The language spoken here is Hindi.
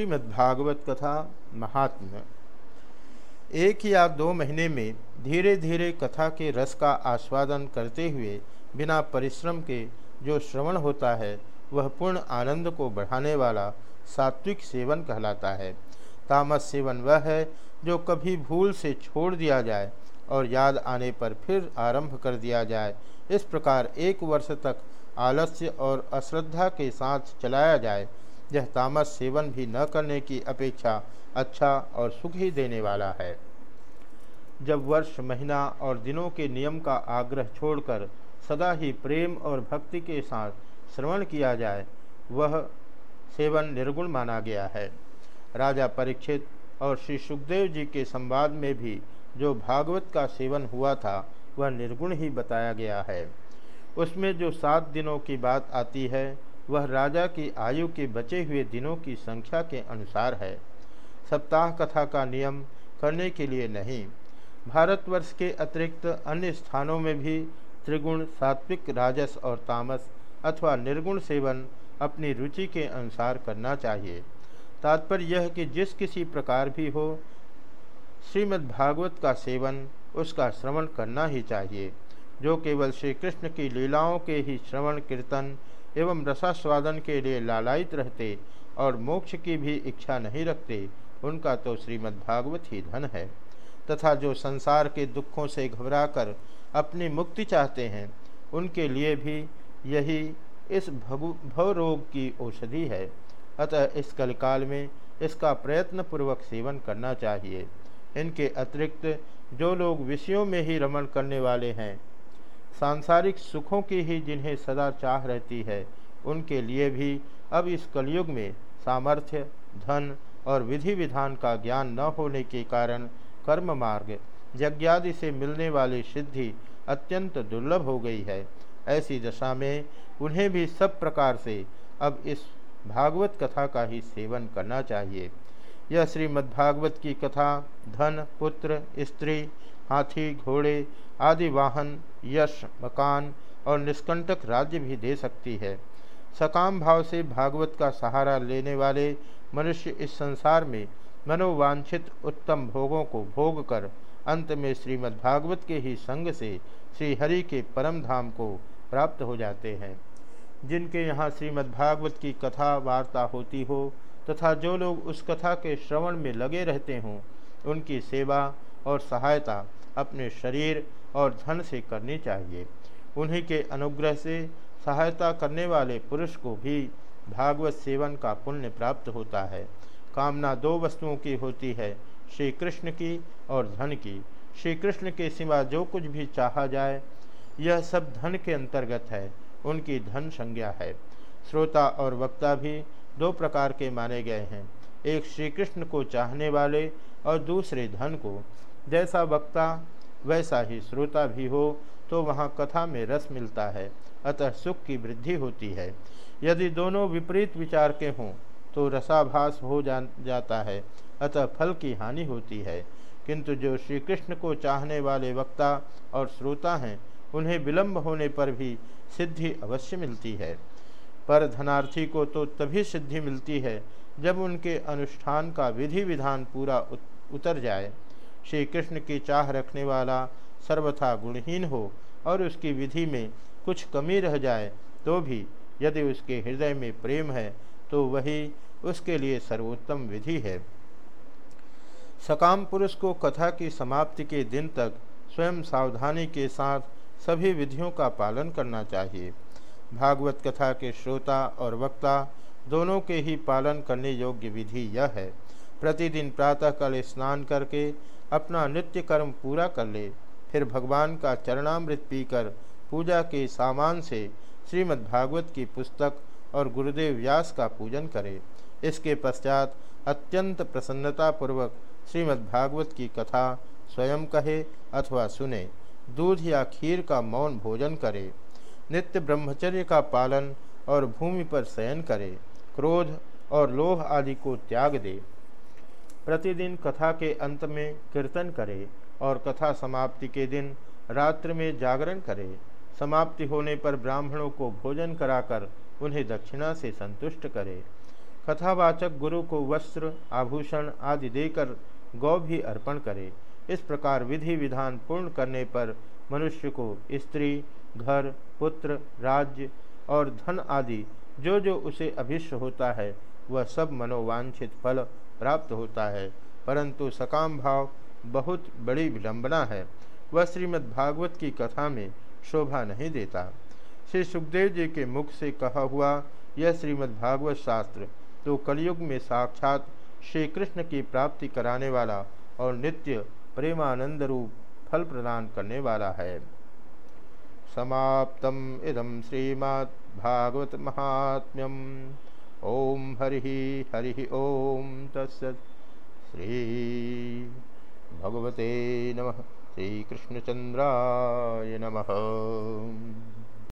श्रीमद्भागवत कथा महात्म्य। एक या दो महीने में धीरे धीरे कथा के रस का आस्वादन करते हुए, बिना परिश्रम के जो श्रवण होता है, वह पूर्ण आनंद को बढ़ाने वाला सात्विक सेवन कहलाता है। तामस सेवन वह है जो कभी भूल से छोड़ दिया जाए और याद आने पर फिर आरंभ कर दिया जाए। इस प्रकार एक वर्ष तक आलस्य और अश्रद्धा के साथ चलाया जाए यह तामस सेवन भी न करने की अपेक्षा अच्छा और सुख ही देने वाला है। जब वर्ष, महीना और दिनों के नियम का आग्रह छोड़कर सदा ही प्रेम और भक्ति के साथ श्रवण किया जाए, वह सेवन निर्गुण माना गया है। राजा परीक्षित और श्री सुखदेव जी के संवाद में भी जो भागवत का सेवन हुआ था, वह निर्गुण ही बताया गया है। उसमें जो सात दिनों की बात आती है वह राजा की आयु के बचे हुए दिनों की संख्या के अनुसार है। सप्ताह कथा का नियम करने के लिए नहीं, भारतवर्ष के अतिरिक्त अन्य स्थानों में भी त्रिगुण, सात्विक, राजस और तामस अथवा निर्गुण सेवन अपनी रुचि के अनुसार करना चाहिए। तात्पर्य यह कि जिस किसी प्रकार भी हो, श्रीमद्भागवत का सेवन उसका श्रवण करना ही चाहिए, जो केवल श्री कृष्ण की लीलाओं के ही श्रवण, कीर्तन एवं रसास्वादन के लिए लालायित रहते और मोक्ष की भी इच्छा नहीं रखते, उनका तो श्रीमद्भागवत ही धन है। तथा जो संसार के दुखों से घबराकर अपनी मुक्ति चाहते हैं, उनके लिए भी यही इस भव रोग की औषधि है। अतः इस कलकाल में इसका प्रयत्न पूर्वक सेवन करना चाहिए। इनके अतिरिक्त जो लोग विषयों में ही रमण करने वाले हैं सांसारिक सुखों की ही जिन्हें सदा चाह रहती है, उनके लिए भी अब इस कलयुग में सामर्थ्य, धन और विधि विधान का ज्ञान न होने के कारण कर्म मार्ग यज्ञादि से मिलने वाली सिद्धि अत्यंत दुर्लभ हो गई है। ऐसी दशा में उन्हें भी सब प्रकार से अब इस भागवत कथा का ही सेवन करना चाहिए। यह श्रीमद्भागवत की कथा, धन, पुत्र, स्त्री हाथी, घोड़े आदि वाहन, यश, मकान और निष्कंटक राज्य भी दे सकती है। सकाम भाव से भागवत का सहारा लेने वाले मनुष्य इस संसार में मनोवांछित उत्तम भोगों को भोग कर अंत में श्रीमद्भागवत के ही संग से श्री हरि के परम धाम को प्राप्त हो जाते हैं। जिनके यहाँ श्रीमद्भागवत की कथा वार्ता होती हो तथा जो लोग उस कथा के श्रवण में लगे रहते हों, उनकी सेवा और सहायता अपने शरीर और धन से करनी चाहिए। उन्हीं के अनुग्रह से सहायता करने वाले पुरुष को भी भागवत सेवन का पुण्य प्राप्त होता है। कामना दो वस्तुओं की होती है श्री कृष्ण की और धन की। श्री कृष्ण के सिवा जो कुछ भी चाहा जाए, यह सब धन के अंतर्गत है, उनकी धन संज्ञा है। श्रोता और वक्ता भी दो प्रकार के माने गए हैं, एक श्री कृष्ण को चाहने वाले और दूसरे धन को। जैसा वक्ता, वैसा ही श्रोता भी हो तो वहाँ कथा में रस मिलता है, अतः सुख की वृद्धि होती है। यदि दोनों विपरीत विचार के हों तो रसाभास हो जा, जाता है, अतः फल की हानि होती है। किंतु जो श्री कृष्ण को चाहने वाले वक्ता और श्रोता हैं, उन्हें विलंब होने पर भी सिद्धि अवश्य मिलती है। पर धनार्थी को तो तभी सिद्धि मिलती है, जब उनके अनुष्ठान का विधि विधान पूरा उतर जाए। श्री कृष्ण की चाह रखने वाला सर्वथा गुणहीन हो और उसकी विधि में कुछ कमी रह जाए तो भी यदि उसके हृदय में प्रेम है तो वही उसके लिए सर्वोत्तम विधि है। सकाम पुरुष को कथा की समाप्ति के दिन तक स्वयं सावधानी के साथ सभी विधियों का पालन करना चाहिए। भागवत कथा के श्रोता और वक्ता दोनों के ही पालन करने योग्य विधि यह है। प्रतिदिन प्रातःकाल स्नान करके अपना नित्य कर्म पूरा कर ले। फिर भगवान का चरणामृत पीकर पूजा के सामान से श्रीमद्भागवत की पुस्तक और गुरुदेव व्यास का पूजन करे। इसके पश्चात अत्यंत प्रसन्नतापूर्वक श्रीमद्भागवत की कथा स्वयं कहे अथवा सुने। दूध या खीर का मौन भोजन करे। नित्य ब्रह्मचर्य का पालन और भूमि पर शयन करे। क्रोध और लोभ आदि को त्याग दे। प्रतिदिन कथा के अंत में कीर्तन करे और कथा समाप्ति के दिन रात्र में जागरण करे। समाप्ति होने पर ब्राह्मणों को भोजन कराकर उन्हें दक्षिणा से संतुष्ट करे। कथावाचक गुरु को वस्त्र, आभूषण आदि देकर गौ भी अर्पण करे। इस प्रकार विधि विधान पूर्ण करने पर मनुष्य को स्त्री, घर, पुत्र, राज्य और धन आदि जो जो उसे अभिष्ट होता है, वह सब मनोवांछित फल प्राप्त होता है, परंतु सकाम भाव बहुत बड़ी विडंबना है। वह श्रीमद् भागवत की कथा में शोभा नहीं देता। श्री सुखदेव जी के मुख से कहा हुआ यह श्रीमद् भागवत शास्त्र तो कलयुग में साक्षात श्री कृष्ण की प्राप्ति कराने वाला और नित्य प्रेमानंद रूप फल प्रदान करने वाला है। समाप्तम इदम श्रीमद् भागवत महात्म्यम। ओम हरि हरि ओम श्री भगवते नमः। श्रीकृष्णचंद्राय नमः।